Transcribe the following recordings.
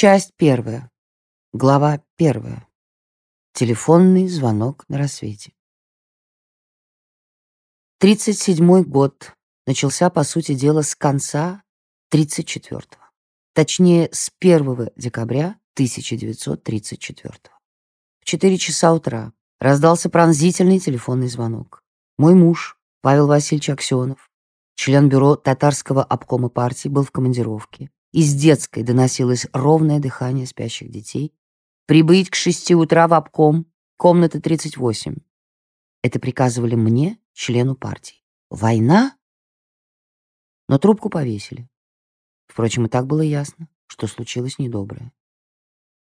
Часть первая. Глава первая. Телефонный звонок на рассвете. 37-й год начался, по сути дела, с конца 34-го. Точнее, с 1 декабря 1934 -го. В 4 часа утра раздался пронзительный телефонный звонок. Мой муж, Павел Васильевич Аксенов, член бюро татарского обкома партии, был в командировке. Из детской доносилось ровное дыхание спящих детей. «Прибыть к шести утра в обком, комната 38». Это приказывали мне, члену партии. Война? Но трубку повесили. Впрочем, и так было ясно, что случилось недоброе.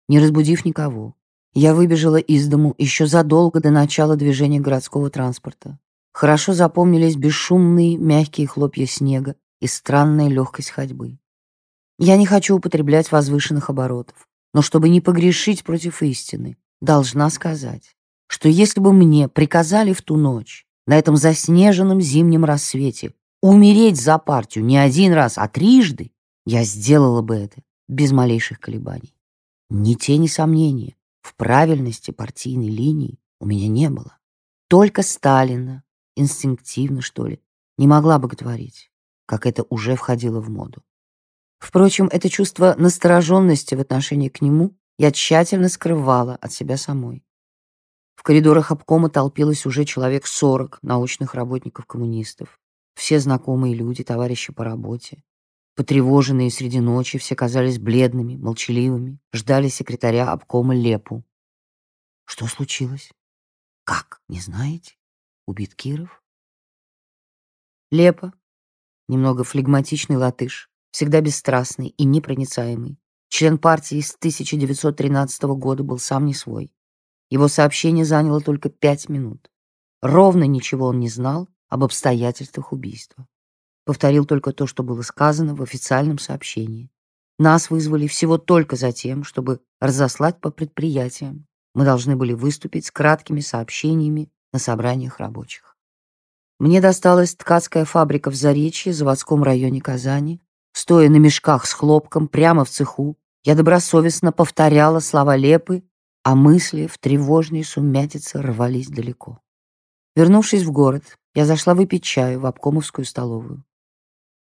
Не разбудив никого, я выбежала из дому еще задолго до начала движения городского транспорта. Хорошо запомнились бесшумные мягкие хлопья снега и странная легкость ходьбы. Я не хочу употреблять возвышенных оборотов, но чтобы не погрешить против истины, должна сказать, что если бы мне приказали в ту ночь, на этом заснеженном зимнем рассвете, умереть за партию не один раз, а трижды, я сделала бы это без малейших колебаний. Ни тени сомнения в правильности партийной линии у меня не было. Только Сталина, инстинктивно, что ли, не могла боготворить, как это уже входило в моду. Впрочем, это чувство настороженности в отношении к нему я тщательно скрывала от себя самой. В коридорах обкома толпилось уже человек сорок научных работников-коммунистов. Все знакомые люди, товарищи по работе. Потревоженные среди ночи, все казались бледными, молчаливыми, ждали секретаря обкома Лепу. Что случилось? Как, не знаете? Убит Киров? Лепа, немного флегматичный латыш, всегда бесстрастный и непроницаемый. Член партии с 1913 года был сам не свой. Его сообщение заняло только пять минут. Ровно ничего он не знал об обстоятельствах убийства повторил только то, что было сказано в официальном сообщении. Нас вызвали всего только за тем, чтобы разослать по предприятиям. Мы должны были выступить с краткими сообщениями на собраниях рабочих. Мне досталась ткацкая фабрика в Заречье, заводском районе Казани. Стоя на мешках с хлопком прямо в цеху, я добросовестно повторяла слова Лепы, а мысли в тревожной сумятице рвались далеко. Вернувшись в город, я зашла выпить чаю в обкомовскую столовую.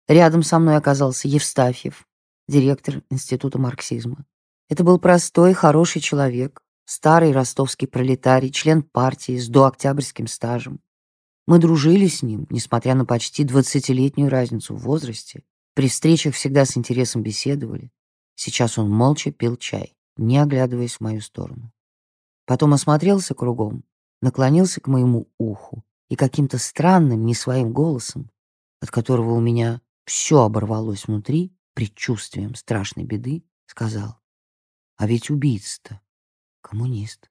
Рядом со мной оказался Евстафьев, директор Института марксизма. Это был простой, хороший человек, старый ростовский пролетарий, член партии с дооктябрьским стажем. Мы дружили с ним, несмотря на почти двадцатилетнюю разницу в возрасте. При встречах всегда с интересом беседовали. Сейчас он молча пил чай, не оглядываясь в мою сторону. Потом осмотрелся кругом, наклонился к моему уху и каким-то странным, не своим голосом, от которого у меня все оборвалось внутри предчувствием страшной беды, сказал, а ведь убийца-то коммунист.